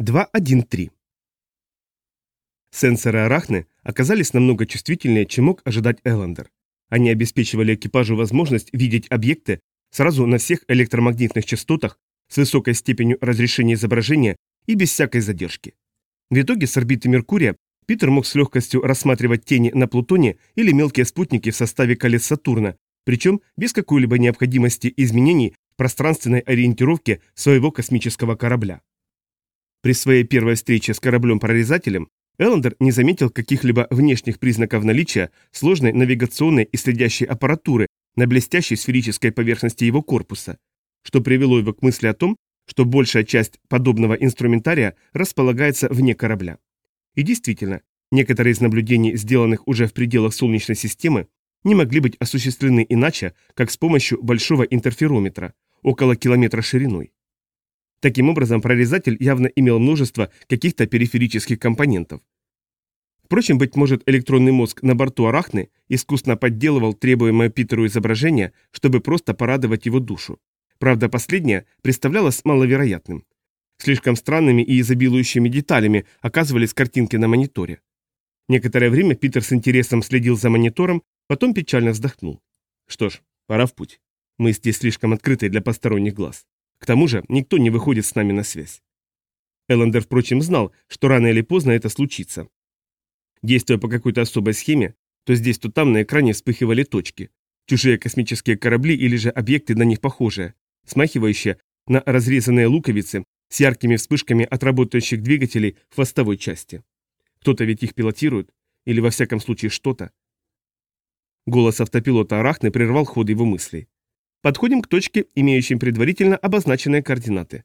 2.1.3 Сенсоры Арахны оказались намного чувствительнее, чем мог ожидать Эллендер. Они обеспечивали экипажу возможность видеть объекты сразу на всех электромагнитных частотах с высокой степенью разрешения изображения и без всякой задержки. В итоге с орбиты Меркурия Питер мог с легкостью рассматривать тени на Плутоне или мелкие спутники в составе колец Сатурна, причем без какой-либо необходимости изменений в пространственной ориентировке своего космического корабля. При своей первой встрече с кораблем-прорезателем Эллендер не заметил каких-либо внешних признаков наличия сложной навигационной и следящей аппаратуры на блестящей сферической поверхности его корпуса, что привело его к мысли о том, что большая часть подобного инструментария располагается вне корабля. И действительно, некоторые из наблюдений, сделанных уже в пределах Солнечной системы, не могли быть осуществлены иначе, как с помощью большого интерферометра, около километра шириной. Таким образом, прорезатель явно имел множество каких-то периферических компонентов. Впрочем, быть может, электронный мозг на борту Арахны искусно подделывал требуемое Питеру изображение, чтобы просто порадовать его душу. Правда, последнее представлялось маловероятным. Слишком странными и изобилующими деталями оказывались картинки на мониторе. Некоторое время Питер с интересом следил за монитором, потом печально вздохнул. Что ж, пора в путь. Мы здесь слишком открыты для посторонних глаз. К тому же никто не выходит с нами на связь. Эллендер, впрочем, знал, что рано или поздно это случится. Действуя по какой-то особой схеме, то здесь, то там на экране вспыхивали точки. Чужие космические корабли или же объекты на них похожие, смахивающие на разрезанные луковицы с яркими вспышками от работающих двигателей в хвостовой части. Кто-то ведь их пилотирует, или во всяком случае что-то. Голос автопилота Арахны прервал ход его мыслей. Подходим к точке, имеющей предварительно обозначенные координаты.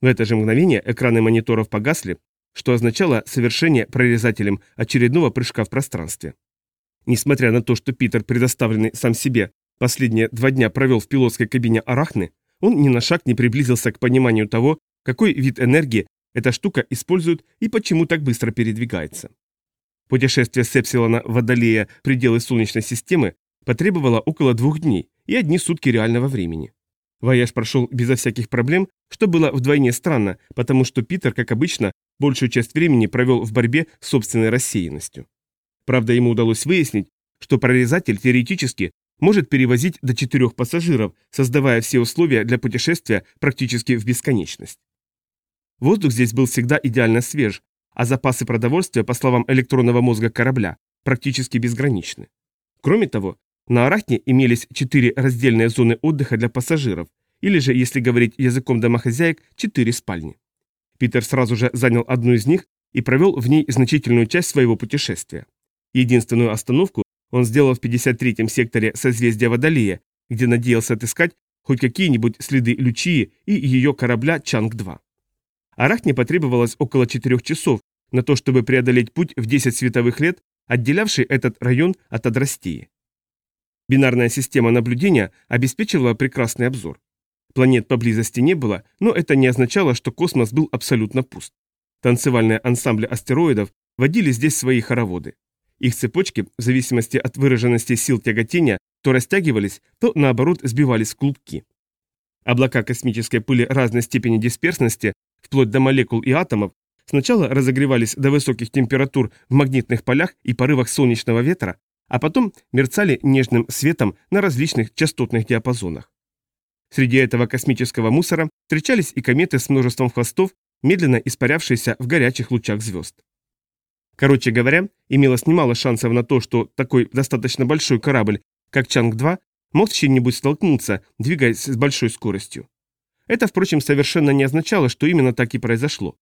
В это же мгновение экраны мониторов погасли, что означало совершение прорезателем очередного прыжка в пространстве. Несмотря на то, что Питер, предоставленный сам себе, последние два дня провел в пилотской кабине Арахны, он ни на шаг не приблизился к пониманию того, какой вид энергии эта штука использует и почему так быстро передвигается. Путешествие с Эпсилона в Водолея пределы Солнечной системы потребовало около двух дней, и одни сутки реального времени. Вояж прошел безо всяких проблем, что было вдвойне странно, потому что Питер, как обычно, большую часть времени провел в борьбе с собственной рассеянностью. Правда, ему удалось выяснить, что прорезатель теоретически может перевозить до четырех пассажиров, создавая все условия для путешествия практически в бесконечность. Воздух здесь был всегда идеально свеж, а запасы продовольствия, по словам электронного мозга корабля, практически безграничны. Кроме того, на Арахне имелись четыре раздельные зоны отдыха для пассажиров, или же, если говорить языком домохозяек, четыре спальни. Питер сразу же занял одну из них и провел в ней значительную часть своего путешествия. Единственную остановку он сделал в 53-м секторе созвездия Водолея, где надеялся отыскать хоть какие-нибудь следы Лючии и ее корабля Чанг-2. Арахне потребовалось около четырех часов на то, чтобы преодолеть путь в 10 световых лет, отделявший этот район от Адрастии. Бинарная система наблюдения обеспечивала прекрасный обзор. Планет поблизости не было, но это не означало, что космос был абсолютно пуст. Танцевальные ансамбли астероидов водили здесь свои хороводы. Их цепочки, в зависимости от выраженности сил тяготения, то растягивались, то наоборот сбивались в клубки. Облака космической пыли разной степени дисперсности, вплоть до молекул и атомов, сначала разогревались до высоких температур в магнитных полях и порывах солнечного ветра, а потом мерцали нежным светом на различных частотных диапазонах. Среди этого космического мусора встречались и кометы с множеством хвостов, медленно испарявшиеся в горячих лучах звезд. Короче говоря, имелось немало шансов на то, что такой достаточно большой корабль, как Чанг-2, мог с чем-нибудь столкнуться, двигаясь с большой скоростью. Это, впрочем, совершенно не означало, что именно так и произошло.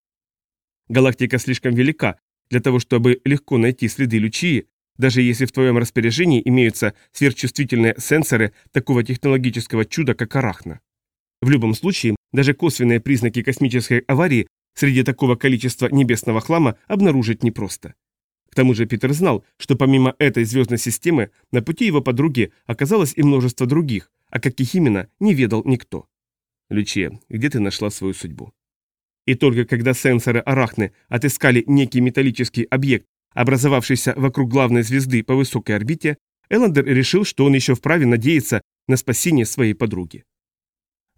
Галактика слишком велика для того, чтобы легко найти следы Лючии, даже если в твоем распоряжении имеются сверхчувствительные сенсоры такого технологического чуда, как Арахна. В любом случае, даже косвенные признаки космической аварии среди такого количества небесного хлама обнаружить непросто. К тому же Питер знал, что помимо этой звездной системы на пути его подруги оказалось и множество других, а каких именно не ведал никто. Лючия, где ты нашла свою судьбу? И только когда сенсоры Арахны отыскали некий металлический объект, образовавшийся вокруг главной звезды по высокой орбите, Эллендер решил, что он еще вправе надеяться на спасение своей подруги.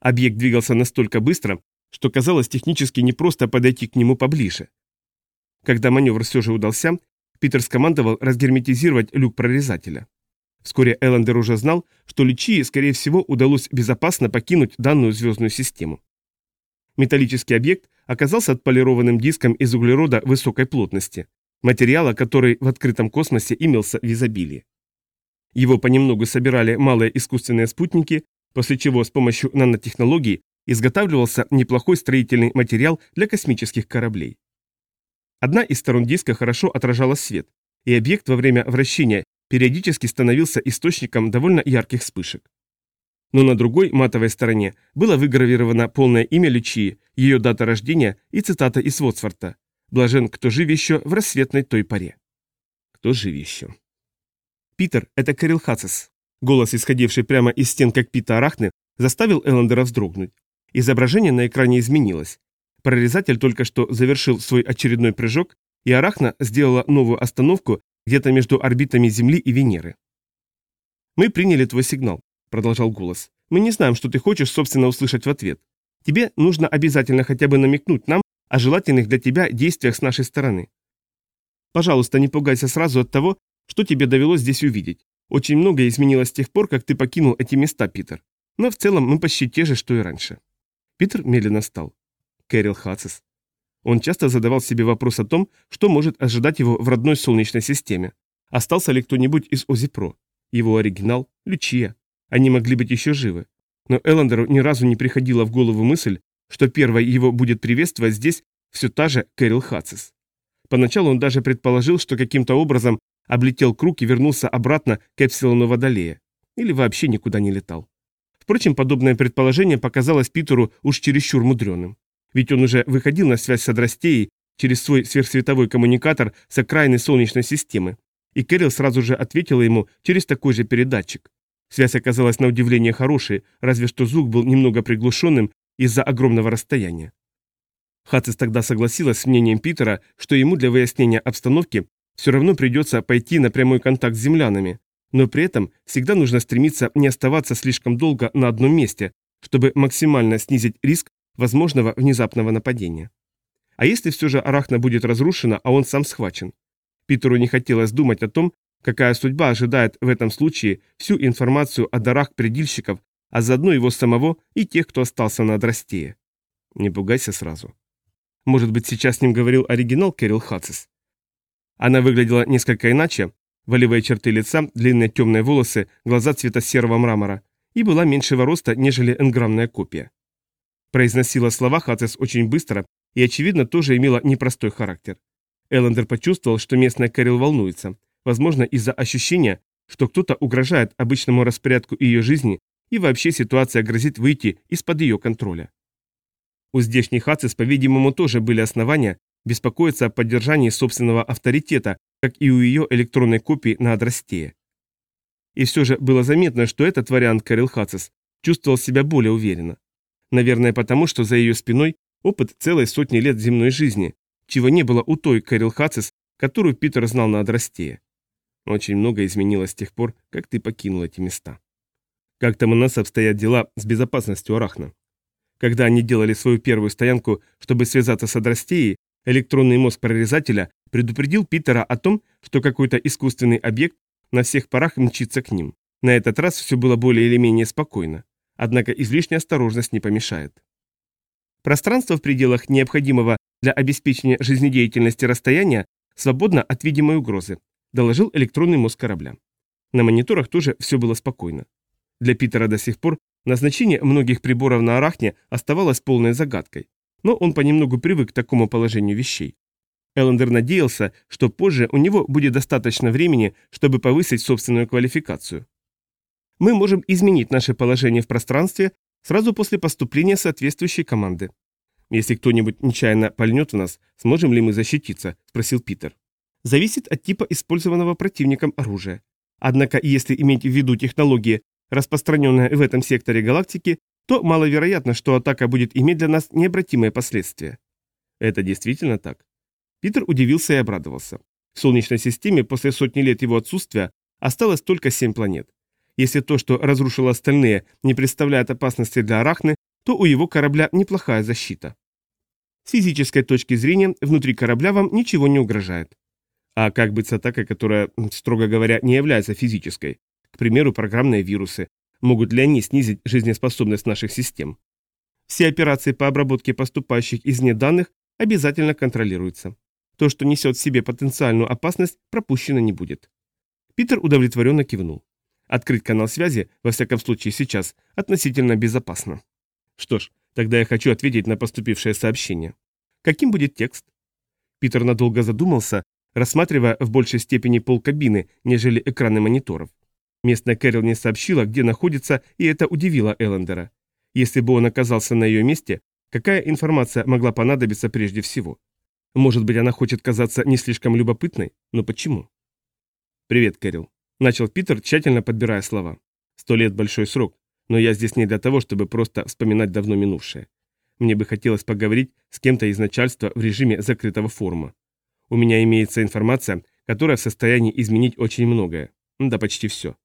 Объект двигался настолько быстро, что казалось технически непросто подойти к нему поближе. Когда маневр все же удался, Питер скомандовал разгерметизировать люк прорезателя. Вскоре Эллендер уже знал, что Личии, скорее всего, удалось безопасно покинуть данную звездную систему. Металлический объект оказался отполированным диском из углерода высокой плотности, материала, который в открытом космосе имелся в изобилии. Его понемногу собирали малые искусственные спутники, после чего с помощью нанотехнологий изготавливался неплохой строительный материал для космических кораблей. Одна из сторон диска хорошо отражала свет, и объект во время вращения периодически становился источником довольно ярких вспышек. Но на другой матовой стороне было выгравировано полное имя Лючии, ее дата рождения и цитата из Вотсворта «Блажен, кто жив еще в рассветной той паре». Кто жив еще? Питер, это Кэрил Хацис. Голос, исходивший прямо из стен кокпита Арахны, заставил Эллендера вздрогнуть. Изображение на экране изменилось. Прорезатель только что завершил свой очередной прыжок, и Арахна сделала новую остановку где-то между орбитами Земли и Венеры. «Мы приняли твой сигнал», — продолжал голос. «Мы не знаем, что ты хочешь, собственно, услышать в ответ. Тебе нужно обязательно хотя бы намекнуть нам о желательных для тебя действиях с нашей стороны. Пожалуйста, не пугайся сразу от того, что тебе довелось здесь увидеть. Очень многое изменилось с тех пор, как ты покинул эти места, Питер. Но в целом мы почти те же, что и раньше. Питер медленно встал. Кэрил Хацис. Он часто задавал себе вопрос о том, что может ожидать его в родной Солнечной системе. Остался ли кто-нибудь из Озипро? Его оригинал? Лючия? Они могли быть еще живы. Но Эллендеру ни разу не приходила в голову мысль, что первой его будет приветствовать здесь все та же Кэрил Хацис. Поначалу он даже предположил, что каким-то образом облетел круг и вернулся обратно к Эпсилону Водолея. Или вообще никуда не летал. Впрочем, подобное предположение показалось Питеру уж чересчур мудреным. Ведь он уже выходил на связь с Адрастеей через свой сверхсветовой коммуникатор с окраины Солнечной системы, и Кэрил сразу же ответила ему через такой же передатчик. Связь оказалась на удивление хорошей, разве что звук был немного приглушенным из-за огромного расстояния. Хатцис тогда согласилась с мнением Питера, что ему для выяснения обстановки все равно придется пойти на прямой контакт с землянами, но при этом всегда нужно стремиться не оставаться слишком долго на одном месте, чтобы максимально снизить риск возможного внезапного нападения. А если все же Арахна будет разрушена, а он сам схвачен? Питеру не хотелось думать о том, какая судьба ожидает в этом случае всю информацию о дарах предельщиков, а заодно его самого и тех, кто остался на Адрастее. Не пугайся сразу. Может быть, сейчас с ним говорил оригинал Кэрил Хацис? Она выглядела несколько иначе, волевые черты лица, длинные темные волосы, глаза цвета серого мрамора, и была меньшего роста, нежели энграммная копия. Произносила слова Хацис очень быстро и, очевидно, тоже имела непростой характер. Эллендер почувствовал, что местная Кэрил волнуется, возможно, из-за ощущения, что кто-то угрожает обычному распорядку ее жизни и вообще ситуация грозит выйти из-под ее контроля. У здешних Хацис, по-видимому, тоже были основания беспокоиться о поддержании собственного авторитета, как и у ее электронной копии на Адрастее. И все же было заметно, что этот вариант Кэрил Хацис чувствовал себя более уверенно. Наверное, потому что за ее спиной опыт целой сотни лет земной жизни, чего не было у той Кэрил Хацис, которую Питер знал на Адрастее. Очень много изменилось с тех пор, как ты покинул эти места. Как там у нас обстоят дела с безопасностью Арахна? Когда они делали свою первую стоянку, чтобы связаться с Адрастеей, электронный мозг прорезателя предупредил Питера о том, что какой-то искусственный объект на всех парах мчится к ним. На этот раз все было более или менее спокойно. Однако излишняя осторожность не помешает. Пространство в пределах необходимого для обеспечения жизнедеятельности расстояния свободно от видимой угрозы, доложил электронный мозг корабля. На мониторах тоже все было спокойно. Для Питера до сих пор назначение многих приборов на Арахне оставалось полной загадкой, но он понемногу привык к такому положению вещей. Эллендер надеялся, что позже у него будет достаточно времени, чтобы повысить собственную квалификацию мы можем изменить наше положение в пространстве сразу после поступления соответствующей команды. Если кто-нибудь нечаянно пальнет в нас, сможем ли мы защититься? спросил Питер. Зависит от типа использованного противником оружия. Однако, если иметь в виду технологии, распространенные в этом секторе галактики, то маловероятно, что атака будет иметь для нас необратимые последствия. Это действительно так? Питер удивился и обрадовался. В Солнечной системе после сотни лет его отсутствия осталось только семь планет. Если то, что разрушило остальные, не представляет опасности для Арахны, то у его корабля неплохая защита. С физической точки зрения, внутри корабля вам ничего не угрожает. А как быть с атакой, которая, строго говоря, не является физической? К примеру, программные вирусы. Могут ли они снизить жизнеспособность наших систем? Все операции по обработке поступающих извне данных обязательно контролируются. То, что несет в себе потенциальную опасность, пропущено не будет. Питер удовлетворенно кивнул. Открыть канал связи, во всяком случае сейчас, относительно безопасно. Что ж, тогда я хочу ответить на поступившее сообщение. Каким будет текст? Питер надолго задумался, рассматривая в большей степени пол кабины, нежели экраны мониторов. Местная Кэрол не сообщила, где находится, и это удивило Эллендера. Если бы он оказался на ее месте, какая информация могла понадобиться прежде всего? Может быть, она хочет казаться не слишком любопытной? Но почему? «Привет, Кэрил», — начал Питер, тщательно подбирая слова. «Сто лет — большой срок, но я здесь не для того, чтобы просто вспоминать давно минувшее. Мне бы хотелось поговорить с кем-то из начальства в режиме закрытого форума. У меня имеется информация, которая в состоянии изменить очень многое. Да почти все.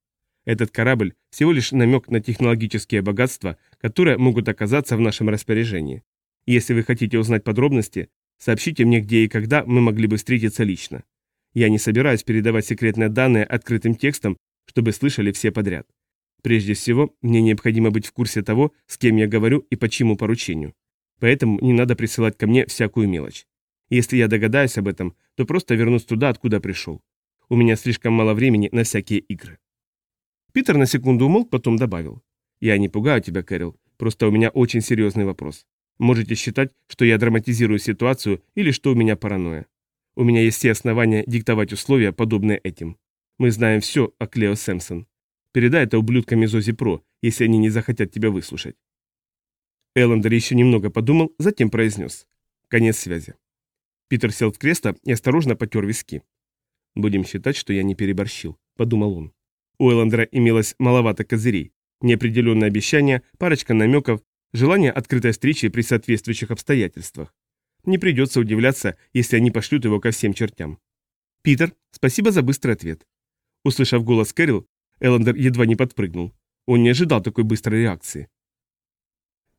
Этот корабль – всего лишь намек на технологические богатства, которые могут оказаться в нашем распоряжении. Если вы хотите узнать подробности, сообщите мне, где и когда мы могли бы встретиться лично. Я не собираюсь передавать секретные данные открытым текстом, чтобы слышали все подряд. Прежде всего, мне необходимо быть в курсе того, с кем я говорю и по чьему поручению. Поэтому не надо присылать ко мне всякую мелочь. Если я догадаюсь об этом, то просто вернусь туда, откуда пришел. У меня слишком мало времени на всякие игры. Питер на секунду умолк, потом добавил. Я не пугаю тебя, Кэрил, просто у меня очень серьезный вопрос. Можете считать, что я драматизирую ситуацию или что у меня паранойя. У меня есть все основания диктовать условия, подобные этим. Мы знаем все о Клео Сэмпсон. Передай это ублюдкам из Ози Про, если они не захотят тебя выслушать. Эллендер еще немного подумал, затем произнес. Конец связи. Питер сел в кресло и осторожно потер виски. «Будем считать, что я не переборщил», — подумал он. У Эллендера имелось маловато козырей, неопределенное обещание, парочка намеков, желание открытой встречи при соответствующих обстоятельствах. Не придется удивляться, если они пошлют его ко всем чертям. «Питер, спасибо за быстрый ответ». Услышав голос Кэрил, Эллендер едва не подпрыгнул. Он не ожидал такой быстрой реакции.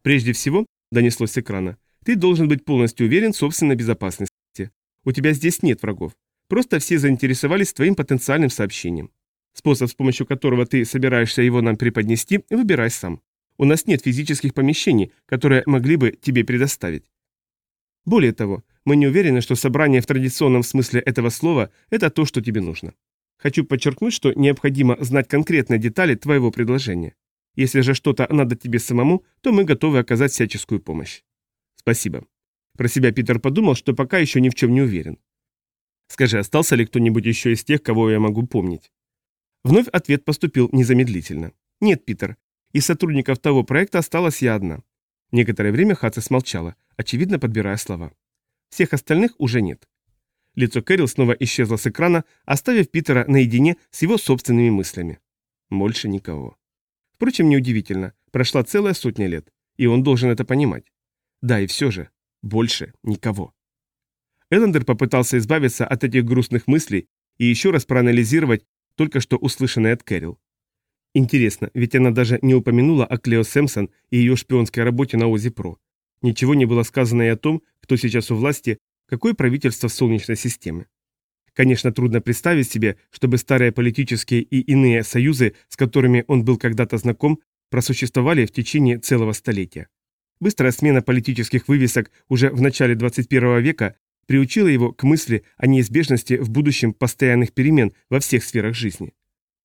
«Прежде всего», — донеслось с экрана, — «ты должен быть полностью уверен в собственной безопасности. У тебя здесь нет врагов. Просто все заинтересовались твоим потенциальным сообщением. Способ, с помощью которого ты собираешься его нам преподнести, выбирай сам. У нас нет физических помещений, которые могли бы тебе предоставить. Более того, мы не уверены, что собрание в традиционном смысле этого слова – это то, что тебе нужно. Хочу подчеркнуть, что необходимо знать конкретные детали твоего предложения. Если же что-то надо тебе самому, то мы готовы оказать всяческую помощь. Спасибо. Про себя Питер подумал, что пока еще ни в чем не уверен. Скажи, остался ли кто-нибудь еще из тех, кого я могу помнить? Вновь ответ поступил незамедлительно. Нет, Питер. Из сотрудников того проекта осталась я одна. Некоторое время Хатса смолчала, очевидно подбирая слова. Всех остальных уже нет. Лицо Кэрил снова исчезло с экрана, оставив Питера наедине с его собственными мыслями. Больше никого. Впрочем, неудивительно, прошла целая сотня лет, и он должен это понимать. Да, и все же, больше никого. Эллендер попытался избавиться от этих грустных мыслей и еще раз проанализировать только что услышанное от Кэрил. Интересно, ведь она даже не упомянула о Клео Сэмпсон и ее шпионской работе на Ози Про. Ничего не было сказано и о том, кто сейчас у власти, какое правительство Солнечной системе. Конечно, трудно представить себе, чтобы старые политические и иные союзы, с которыми он был когда-то знаком, просуществовали в течение целого столетия. Быстрая смена политических вывесок уже в начале 21 века приучила его к мысли о неизбежности в будущем постоянных перемен во всех сферах жизни.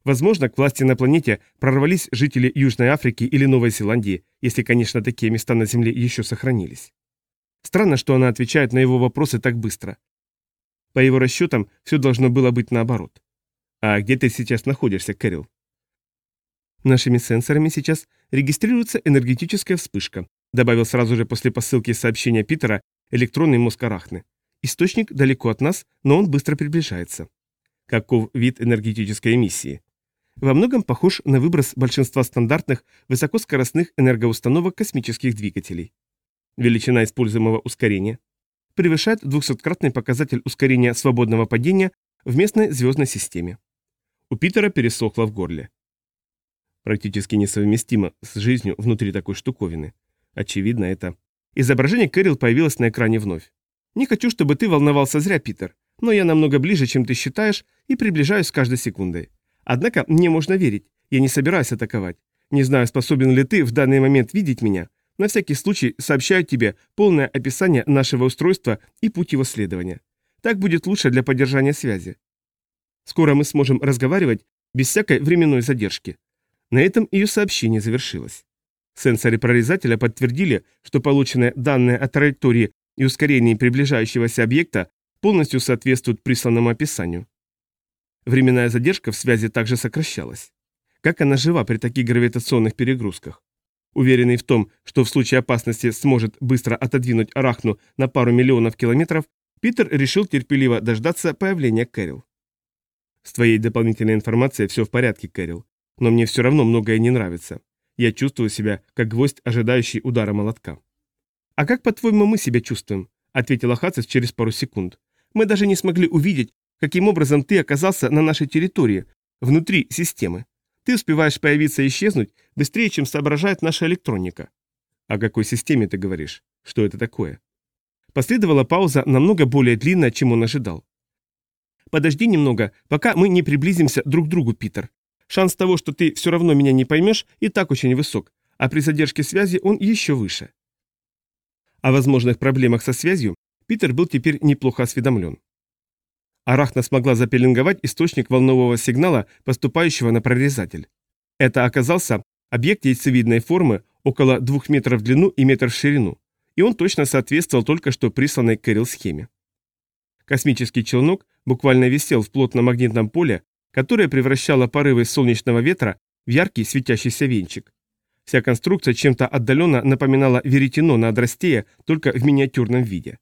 Возможно, к власти на планете прорвались жители Южной Африки или Новой Зеландии, если, конечно, такие места на Земле еще сохранились. Странно, что она отвечает на его вопросы так быстро. По его расчетам, все должно было быть наоборот. А где ты сейчас находишься, Кэрил? Нашими сенсорами сейчас регистрируется энергетическая вспышка, добавил сразу же после посылки сообщения Питера электронный мозг Арахны. Источник далеко от нас, но он быстро приближается. Каков вид энергетической эмиссии? во многом похож на выброс большинства стандартных высокоскоростных энергоустановок космических двигателей. Величина используемого ускорения превышает 200-кратный показатель ускорения свободного падения в местной звездной системе. У Питера пересохло в горле. Практически несовместимо с жизнью внутри такой штуковины. Очевидно, это... Изображение Кэрил появилось на экране вновь. «Не хочу, чтобы ты волновался зря, Питер, но я намного ближе, чем ты считаешь, и приближаюсь с каждой секундой. Однако мне можно верить, я не собираюсь атаковать. Не знаю, способен ли ты в данный момент видеть меня. На всякий случай сообщаю тебе полное описание нашего устройства и путь его следования. Так будет лучше для поддержания связи. Скоро мы сможем разговаривать без всякой временной задержки. На этом ее сообщение завершилось. Сенсоры прорезателя подтвердили, что полученные данные о траектории и ускорении приближающегося объекта полностью соответствуют присланному описанию. Временная задержка в связи также сокращалась. Как она жива при таких гравитационных перегрузках? Уверенный в том, что в случае опасности сможет быстро отодвинуть Арахну на пару миллионов километров, Питер решил терпеливо дождаться появления Кэрил. С твоей дополнительной информацией все в порядке, Кэрил. Но мне все равно многое не нравится. Я чувствую себя, как гвоздь, ожидающий удара молотка. «А как, по-твоему, мы себя чувствуем?» — ответила Хацис через пару секунд. «Мы даже не смогли увидеть, каким образом ты оказался на нашей территории, внутри системы. Ты успеваешь появиться и исчезнуть быстрее, чем соображает наша электроника». «О какой системе ты говоришь? Что это такое?» Последовала пауза намного более длинная, чем он ожидал. Подожди немного, пока мы не приблизимся друг к другу, Питер. Шанс того, что ты все равно меня не поймешь, и так очень высок, а при задержке связи он еще выше. О возможных проблемах со связью Питер был теперь неплохо осведомлен. Арахна смогла запеленговать источник волнового сигнала, поступающего на прорезатель. Это оказался объект яйцевидной формы около 2 метров в длину и метр в ширину, и он точно соответствовал только что присланной Кэрил схеме. Космический челнок буквально висел в плотном магнитном поле, которое превращало порывы солнечного ветра в яркий светящийся венчик. Вся конструкция чем-то отдаленно напоминала веретено на адрастея, только в миниатюрном виде.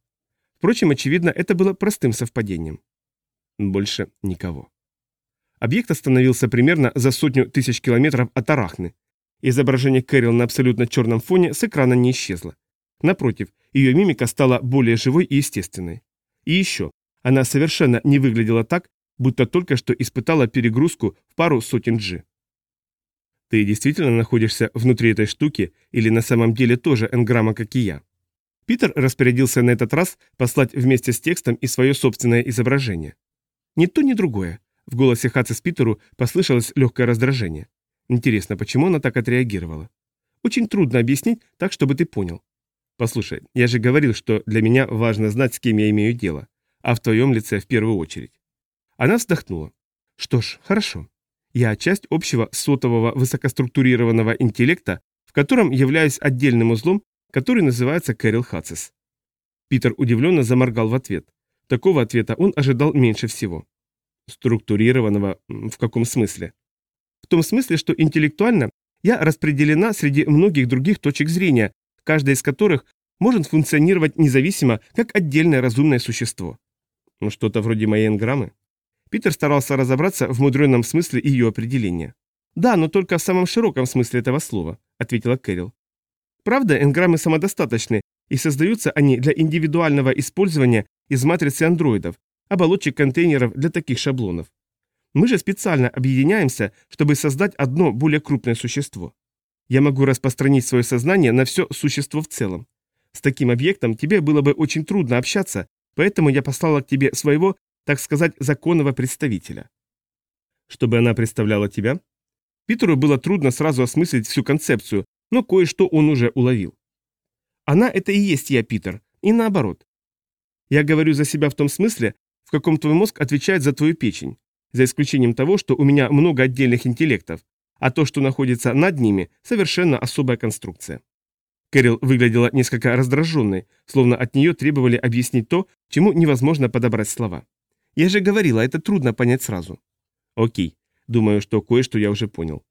Впрочем, очевидно, это было простым совпадением. Больше никого. Объект остановился примерно за сотню тысяч километров от Арахны. Изображение Кэрил на абсолютно черном фоне с экрана не исчезло. Напротив, ее мимика стала более живой и естественной. И еще, она совершенно не выглядела так, будто только что испытала перегрузку в пару сотен G. Ты действительно находишься внутри этой штуки или на самом деле тоже энграмма, как и я? Питер распорядился на этот раз послать вместе с текстом и свое собственное изображение. Ни то, ни другое. В голосе Хацис Питеру послышалось легкое раздражение. Интересно, почему она так отреагировала? Очень трудно объяснить так, чтобы ты понял. Послушай, я же говорил, что для меня важно знать, с кем я имею дело а в твоем лице в первую очередь. Она вздохнула. Что ж, хорошо. Я часть общего сотового высокоструктурированного интеллекта, в котором являюсь отдельным узлом, который называется Кэрил Хатсис. Питер удивленно заморгал в ответ. Такого ответа он ожидал меньше всего. Структурированного в каком смысле? В том смысле, что интеллектуально я распределена среди многих других точек зрения, каждая из которых может функционировать независимо, как отдельное разумное существо. Ну, что-то вроде моей энграммы. Питер старался разобраться в мудреном смысле ее определения. «Да, но только в самом широком смысле этого слова», — ответила Кэрил. «Правда, энграммы самодостаточны, и создаются они для индивидуального использования из матрицы андроидов, оболочек контейнеров для таких шаблонов. Мы же специально объединяемся, чтобы создать одно более крупное существо. Я могу распространить свое сознание на все существо в целом. С таким объектом тебе было бы очень трудно общаться, Поэтому я послала к тебе своего, так сказать, законного представителя. Чтобы она представляла тебя? Питеру было трудно сразу осмыслить всю концепцию, но кое-что он уже уловил. Она это и есть я, Питер, и наоборот. Я говорю за себя в том смысле, в каком твой мозг отвечает за твою печень, за исключением того, что у меня много отдельных интеллектов, а то, что находится над ними, совершенно особая конструкция. Кэрил выглядела несколько раздраженной, словно от нее требовали объяснить то, чему невозможно подобрать слова. «Я же говорила, это трудно понять сразу». «Окей, думаю, что кое-что я уже понял.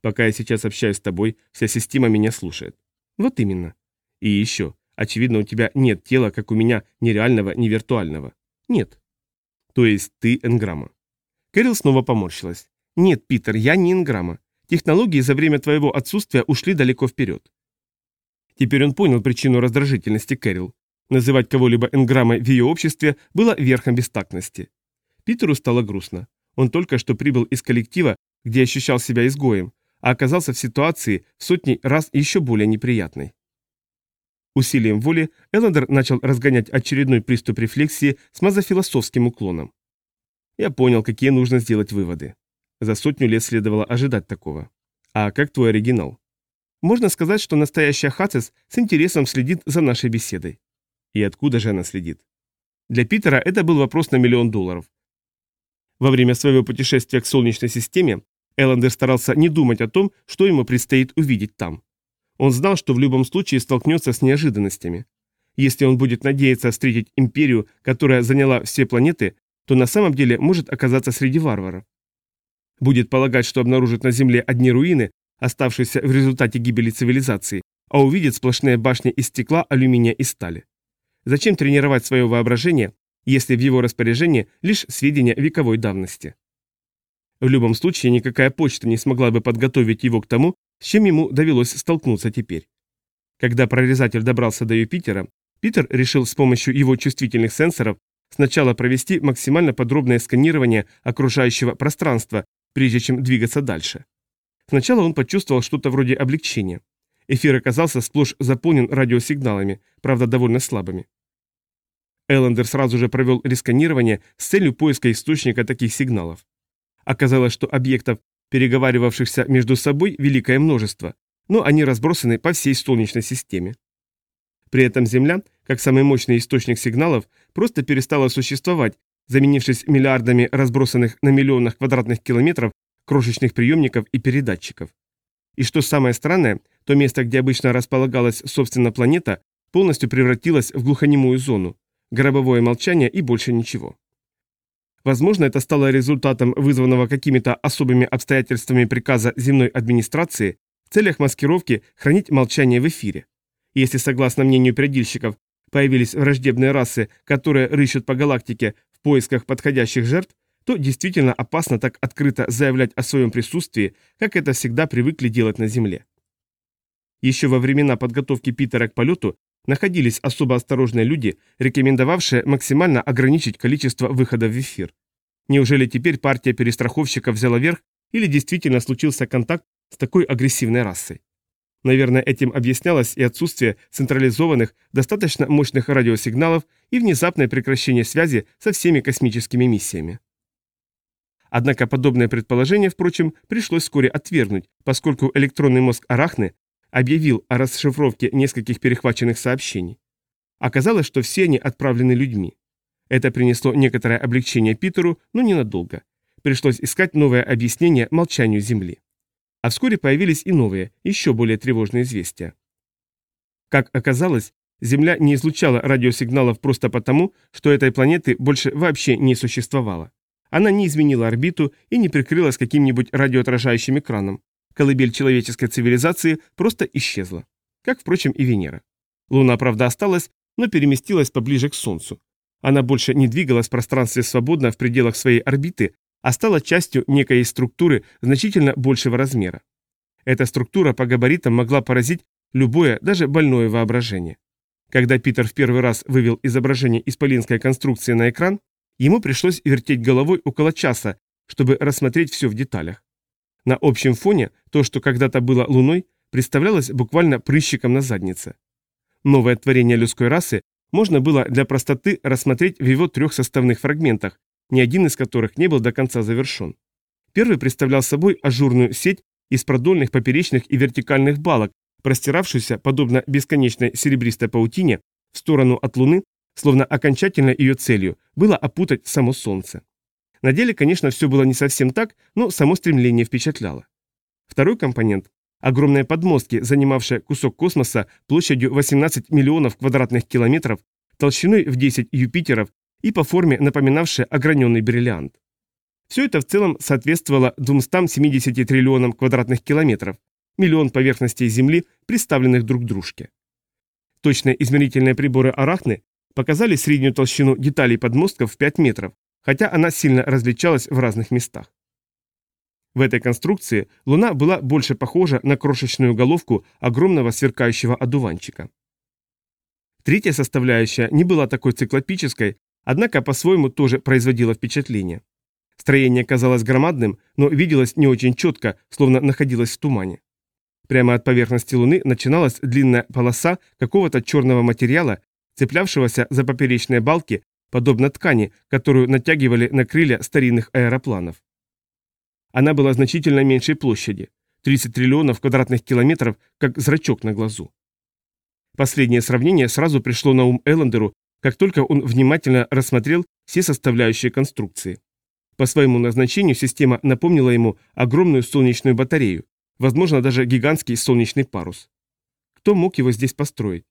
Пока я сейчас общаюсь с тобой, вся система меня слушает». «Вот именно». «И еще, очевидно, у тебя нет тела, как у меня, ни реального, ни виртуального». «Нет». «То есть ты энграмма». Кэрил снова поморщилась. «Нет, Питер, я не энграмма. Технологии за время твоего отсутствия ушли далеко вперед. Теперь он понял причину раздражительности Кэрил. Называть кого-либо энграммой в ее обществе было верхом бестактности. Питеру стало грустно. Он только что прибыл из коллектива, где ощущал себя изгоем, а оказался в ситуации в сотни раз еще более неприятной. Усилием воли Эллендер начал разгонять очередной приступ рефлексии с мазофилософским уклоном. Я понял, какие нужно сделать выводы. За сотню лет следовало ожидать такого. А как твой оригинал? Можно сказать, что настоящая Хацис с интересом следит за нашей беседой. И откуда же она следит? Для Питера это был вопрос на миллион долларов. Во время своего путешествия к Солнечной системе Эллендер старался не думать о том, что ему предстоит увидеть там. Он знал, что в любом случае столкнется с неожиданностями. Если он будет надеяться встретить империю, которая заняла все планеты, то на самом деле может оказаться среди варваров. Будет полагать, что обнаружит на Земле одни руины, оставшиеся в результате гибели цивилизации, а увидит сплошные башни из стекла, алюминия и стали. Зачем тренировать свое воображение, если в его распоряжении лишь сведения вековой давности? В любом случае, никакая почта не смогла бы подготовить его к тому, с чем ему довелось столкнуться теперь. Когда прорезатель добрался до Юпитера, Питер решил с помощью его чувствительных сенсоров сначала провести максимально подробное сканирование окружающего пространства, прежде чем двигаться дальше. Сначала он почувствовал что-то вроде облегчения. Эфир оказался сплошь заполнен радиосигналами, правда довольно слабыми. Эллендер сразу же провел ресканирование с целью поиска источника таких сигналов. Оказалось, что объектов переговаривавшихся между собой великое множество, но они разбросаны по всей Солнечной системе. При этом Земля, как самый мощный источник сигналов, просто перестала существовать, заменившись миллиардами разбросанных на миллионах квадратных километров крошечных приемников и передатчиков. И что самое странное, то место, где обычно располагалась собственно планета, полностью превратилось в глухонемую зону, гробовое молчание и больше ничего. Возможно, это стало результатом вызванного какими-то особыми обстоятельствами приказа земной администрации в целях маскировки хранить молчание в эфире. Если, согласно мнению предельщиков, появились враждебные расы, которые рыщут по галактике в поисках подходящих жертв, то действительно опасно так открыто заявлять о своем присутствии, как это всегда привыкли делать на Земле. Еще во времена подготовки Питера к полету находились особо осторожные люди, рекомендовавшие максимально ограничить количество выходов в эфир. Неужели теперь партия перестраховщиков взяла верх или действительно случился контакт с такой агрессивной расой? Наверное, этим объяснялось и отсутствие централизованных, достаточно мощных радиосигналов и внезапное прекращение связи со всеми космическими миссиями. Однако подобное предположение, впрочем, пришлось вскоре отвергнуть, поскольку электронный мозг Арахны объявил о расшифровке нескольких перехваченных сообщений. Оказалось, что все они отправлены людьми. Это принесло некоторое облегчение Питеру, но ненадолго. Пришлось искать новое объяснение молчанию Земли. А вскоре появились и новые, еще более тревожные известия. Как оказалось, Земля не излучала радиосигналов просто потому, что этой планеты больше вообще не существовало. Она не изменила орбиту и не прикрылась каким-нибудь радиоотражающим экраном, колыбель человеческой цивилизации просто исчезла. Как, впрочем, и Венера. Луна, правда, осталась, но переместилась поближе к Солнцу. Она больше не двигалась в пространстве свободно в пределах своей орбиты, а стала частью некой структуры значительно большего размера. Эта структура по габаритам могла поразить любое, даже больное воображение. Когда Питер в первый раз вывел изображение исполинской конструкции на экран, ему пришлось вертеть головой около часа, чтобы рассмотреть все в деталях. На общем фоне то, что когда-то было Луной, представлялось буквально прыщиком на заднице. Новое творение людской расы можно было для простоты рассмотреть в его трех составных фрагментах, ни один из которых не был до конца завершен. Первый представлял собой ажурную сеть из продольных, поперечных и вертикальных балок, простиравшуюся, подобно бесконечной серебристой паутине, в сторону от Луны, словно окончательно ее целью было опутать само Солнце. На деле, конечно, все было не совсем так, но само стремление впечатляло. Второй компонент – огромные подмостки, занимавшие кусок космоса площадью 18 миллионов квадратных километров, толщиной в 10 Юпитеров и по форме напоминавшие ограненный бриллиант. Все это в целом соответствовало 270 триллионам квадратных километров, миллион поверхностей Земли, представленных друг дружке. Точные измерительные приборы Арахны показали среднюю толщину деталей подмостков в 5 метров, хотя она сильно различалась в разных местах. В этой конструкции Луна была больше похожа на крошечную головку огромного сверкающего одуванчика. Третья составляющая не была такой циклопической, однако по-своему тоже производила впечатление. Строение казалось громадным, но виделось не очень четко, словно находилось в тумане. Прямо от поверхности Луны начиналась длинная полоса какого-то черного материала, цеплявшегося за поперечные балки, подобно ткани, которую натягивали на крылья старинных аэропланов. Она была значительно меньшей площади, 30 триллионов квадратных километров, как зрачок на глазу. Последнее сравнение сразу пришло на ум Эллендеру, как только он внимательно рассмотрел все составляющие конструкции. По своему назначению система напомнила ему огромную солнечную батарею, возможно, даже гигантский солнечный парус. Кто мог его здесь построить?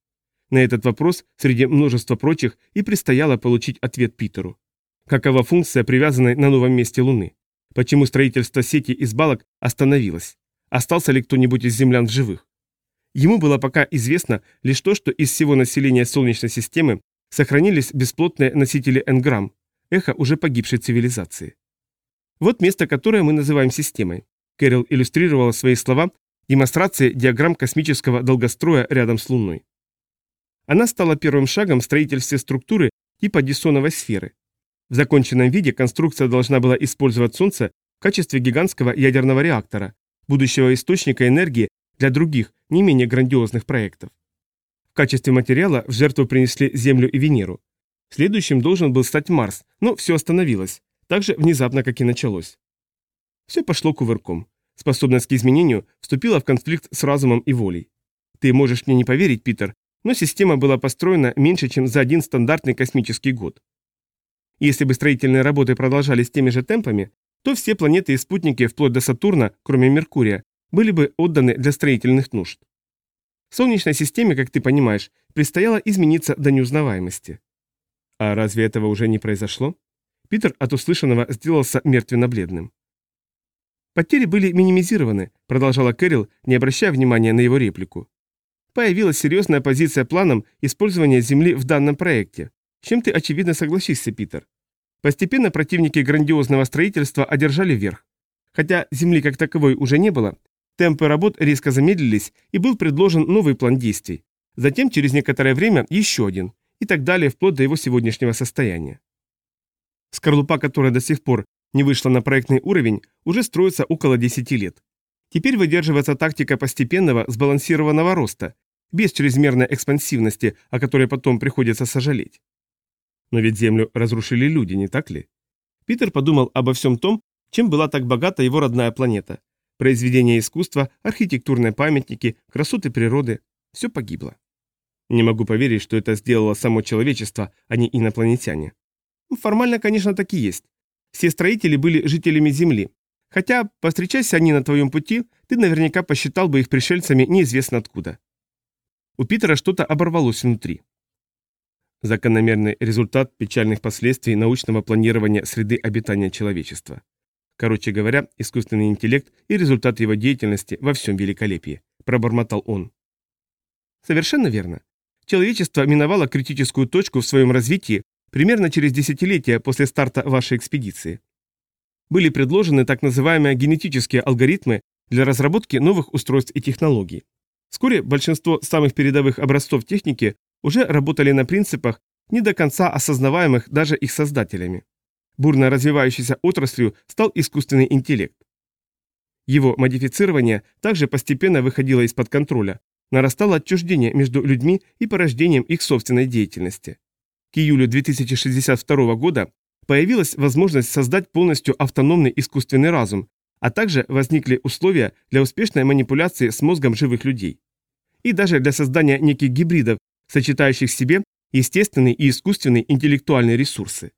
На этот вопрос среди множества прочих и предстояло получить ответ Питеру. Какова функция привязанной на новом месте Луны? Почему строительство сети из балок остановилось? Остался ли кто-нибудь из землян в живых? Ему было пока известно лишь то, что из всего населения Солнечной системы сохранились бесплотные носители энграмм, эхо уже погибшей цивилизации. Вот место, которое мы называем системой. Кэрил иллюстрировала свои слова демонстрацией диаграмм космического долгостроя рядом с Луной. Она стала первым шагом в строительстве структуры типа диссоновой сферы. В законченном виде конструкция должна была использовать Солнце в качестве гигантского ядерного реактора, будущего источника энергии для других, не менее грандиозных проектов. В качестве материала в жертву принесли Землю и Венеру. Следующим должен был стать Марс, но все остановилось, так же внезапно, как и началось. Все пошло кувырком. Способность к изменению вступила в конфликт с разумом и волей. Ты можешь мне не поверить, Питер, но система была построена меньше, чем за один стандартный космический год. Если бы строительные работы продолжались теми же темпами, то все планеты и спутники, вплоть до Сатурна, кроме Меркурия, были бы отданы для строительных нужд. Солнечной системе, как ты понимаешь, предстояло измениться до неузнаваемости. А разве этого уже не произошло? Питер от услышанного сделался мертвенно-бледным. Потери были минимизированы, продолжала Кэрил, не обращая внимания на его реплику. Появилась серьезная позиция планом использования Земли в данном проекте, с чем ты, очевидно, согласишься, Питер. Постепенно противники грандиозного строительства одержали верх. Хотя Земли как таковой уже не было, темпы работ резко замедлились и был предложен новый план действий. Затем, через некоторое время, еще один, и так далее, вплоть до его сегодняшнего состояния. Скорлупа, которая до сих пор не вышла на проектный уровень, уже строится около 10 лет. Теперь выдерживается тактика постепенного сбалансированного роста, без чрезмерной экспансивности, о которой потом приходится сожалеть. Но ведь Землю разрушили люди, не так ли? Питер подумал обо всем том, чем была так богата его родная планета. Произведения искусства, архитектурные памятники, красоты природы – все погибло. Не могу поверить, что это сделало само человечество, а не инопланетяне. Формально, конечно, так и есть. Все строители были жителями Земли. Хотя, повстречайся они на твоем пути, ты наверняка посчитал бы их пришельцами неизвестно откуда. У Питера что-то оборвалось внутри. Закономерный результат печальных последствий научного планирования среды обитания человечества. Короче говоря, искусственный интеллект и результат его деятельности во всем великолепии, пробормотал он. Совершенно верно. Человечество миновало критическую точку в своем развитии примерно через десятилетия после старта вашей экспедиции. Были предложены так называемые генетические алгоритмы для разработки новых устройств и технологий. Вскоре большинство самых передовых образцов техники уже работали на принципах, не до конца осознаваемых даже их создателями. Бурно развивающейся отраслью стал искусственный интеллект. Его модифицирование также постепенно выходило из-под контроля, нарастало отчуждение между людьми и порождением их собственной деятельности. К июлю 2062 года появилась возможность создать полностью автономный искусственный разум, а также возникли условия для успешной манипуляции с мозгом живых людей. И даже для создания неких гибридов, сочетающих в себе естественные и искусственные интеллектуальные ресурсы.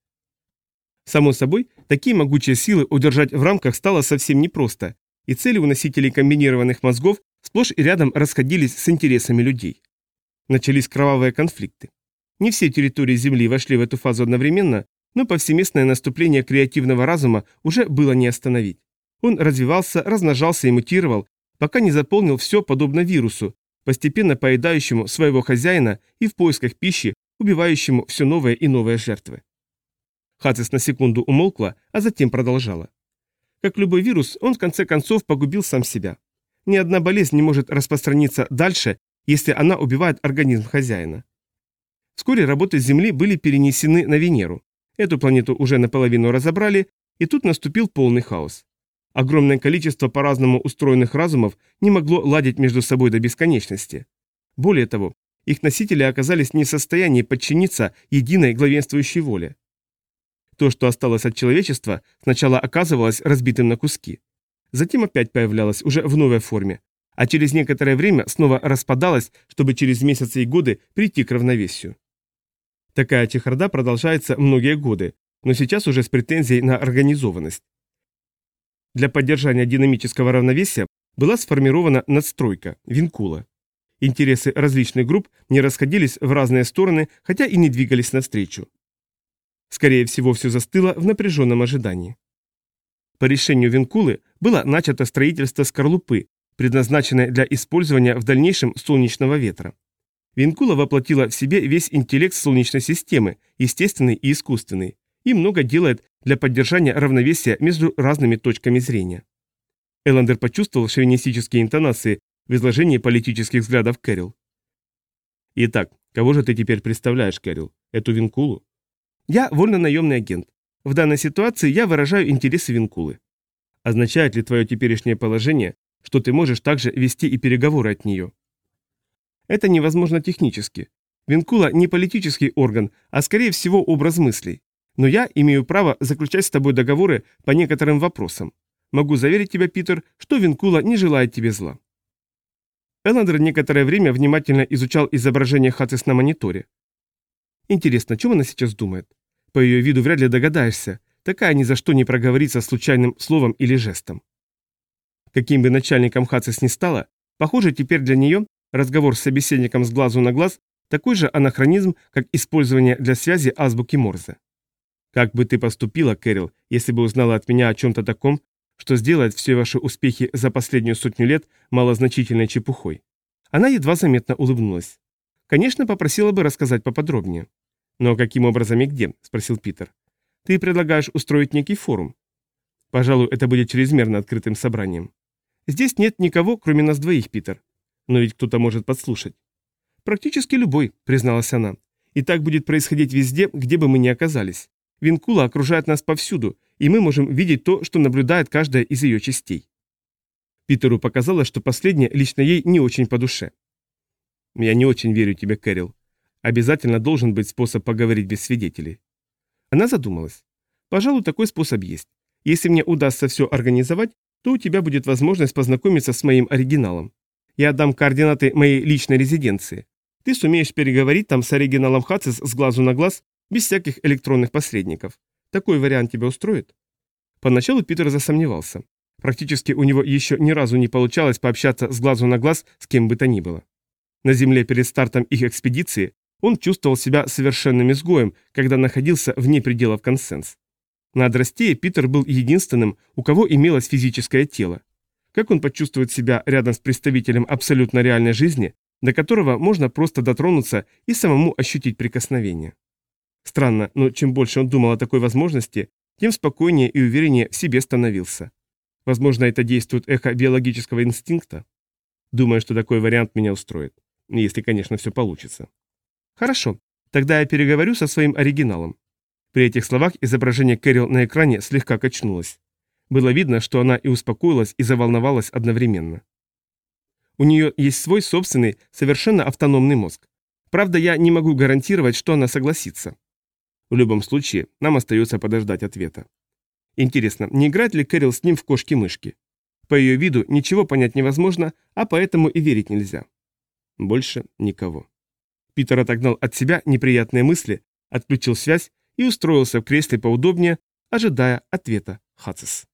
Само собой, такие могучие силы удержать в рамках стало совсем непросто, и цели у носителей комбинированных мозгов сплошь и рядом расходились с интересами людей. Начались кровавые конфликты. Не все территории Земли вошли в эту фазу одновременно, но повсеместное наступление креативного разума уже было не остановить. Он развивался, размножался и мутировал, пока не заполнил все подобно вирусу, постепенно поедающему своего хозяина и в поисках пищи, убивающему все новые и новые жертвы. Хацис на секунду умолкла, а затем продолжала. Как любой вирус, он в конце концов погубил сам себя. Ни одна болезнь не может распространиться дальше, если она убивает организм хозяина. Вскоре работы Земли были перенесены на Венеру. Эту планету уже наполовину разобрали, и тут наступил полный хаос. Огромное количество по-разному устроенных разумов не могло ладить между собой до бесконечности. Более того, их носители оказались не в состоянии подчиниться единой главенствующей воле. То, что осталось от человечества, сначала оказывалось разбитым на куски. Затем опять появлялось уже в новой форме, а через некоторое время снова распадалось, чтобы через месяцы и годы прийти к равновесию. Такая чехарда продолжается многие годы, но сейчас уже с претензией на организованность. Для поддержания динамического равновесия была сформирована надстройка, винкула. Интересы различных групп не расходились в разные стороны, хотя и не двигались навстречу. Скорее всего, все застыло в напряженном ожидании. По решению Винкулы было начато строительство скорлупы, предназначенной для использования в дальнейшем солнечного ветра. Винкула воплотила в себе весь интеллект Солнечной системы, естественный и искусственный, и много делает для поддержания равновесия между разными точками зрения. Эллендер почувствовал шовинистические интонации в изложении политических взглядов Кэрил. «Итак, кого же ты теперь представляешь, Кэрил? Эту Винкулу?» «Я вольно-наемный агент. В данной ситуации я выражаю интересы Винкулы». «Означает ли твое теперешнее положение, что ты можешь также вести и переговоры от нее?» «Это невозможно технически. Винкула не политический орган, а скорее всего образ мыслей. Но я имею право заключать с тобой договоры по некоторым вопросам. Могу заверить тебя, Питер, что Винкула не желает тебе зла». Эллендер некоторое время внимательно изучал изображение Хацис на мониторе. Интересно, о чем она сейчас думает? По ее виду вряд ли догадаешься. Такая ни за что не проговорится случайным словом или жестом. Каким бы начальником Хацис ни стала, похоже, теперь для нее разговор с собеседником с глазу на глаз такой же анахронизм, как использование для связи азбуки Морзе. Как бы ты поступила, Кэрил, если бы узнала от меня о чем-то таком, что сделает все ваши успехи за последнюю сотню лет малозначительной чепухой? Она едва заметно улыбнулась. Конечно, попросила бы рассказать поподробнее. Но каким образом и где? спросил Питер. Ты предлагаешь устроить некий форум? Пожалуй, это будет чрезмерно открытым собранием. Здесь нет никого, кроме нас двоих, Питер. Но ведь кто-то может подслушать. Практически любой, призналась она. И так будет происходить везде, где бы мы ни оказались. Винкула окружает нас повсюду, и мы можем видеть то, что наблюдает каждая из ее частей. Питеру показалось, что последнее лично ей не очень по душе. «Я не очень верю тебе, Кэрил. Обязательно должен быть способ поговорить без свидетелей». Она задумалась. «Пожалуй, такой способ есть. Если мне удастся все организовать, то у тебя будет возможность познакомиться с моим оригиналом. Я отдам координаты моей личной резиденции. Ты сумеешь переговорить там с оригиналом Хацис с глазу на глаз без всяких электронных посредников. Такой вариант тебя устроит? Поначалу Питер засомневался. Практически у него еще ни разу не получалось пообщаться с глазу на глаз с кем бы то ни было. На земле перед стартом их экспедиции он чувствовал себя совершенным изгоем, когда находился вне пределов консенс. На Адрастее Питер был единственным, у кого имелось физическое тело. Как он почувствует себя рядом с представителем абсолютно реальной жизни, до которого можно просто дотронуться и самому ощутить прикосновение? Странно, но чем больше он думал о такой возможности, тем спокойнее и увереннее в себе становился. Возможно, это действует эхо биологического инстинкта. Думаю, что такой вариант меня устроит. Если, конечно, все получится. Хорошо, тогда я переговорю со своим оригиналом. При этих словах изображение Кэрил на экране слегка качнулось. Было видно, что она и успокоилась, и заволновалась одновременно. У нее есть свой собственный, совершенно автономный мозг. Правда, я не могу гарантировать, что она согласится. В любом случае, нам остается подождать ответа. Интересно, не играет ли Кэрил с ним в кошки-мышки? По ее виду ничего понять невозможно, а поэтому и верить нельзя. Больше никого. Питер отогнал от себя неприятные мысли, отключил связь и устроился в кресле поудобнее, ожидая ответа Хацис.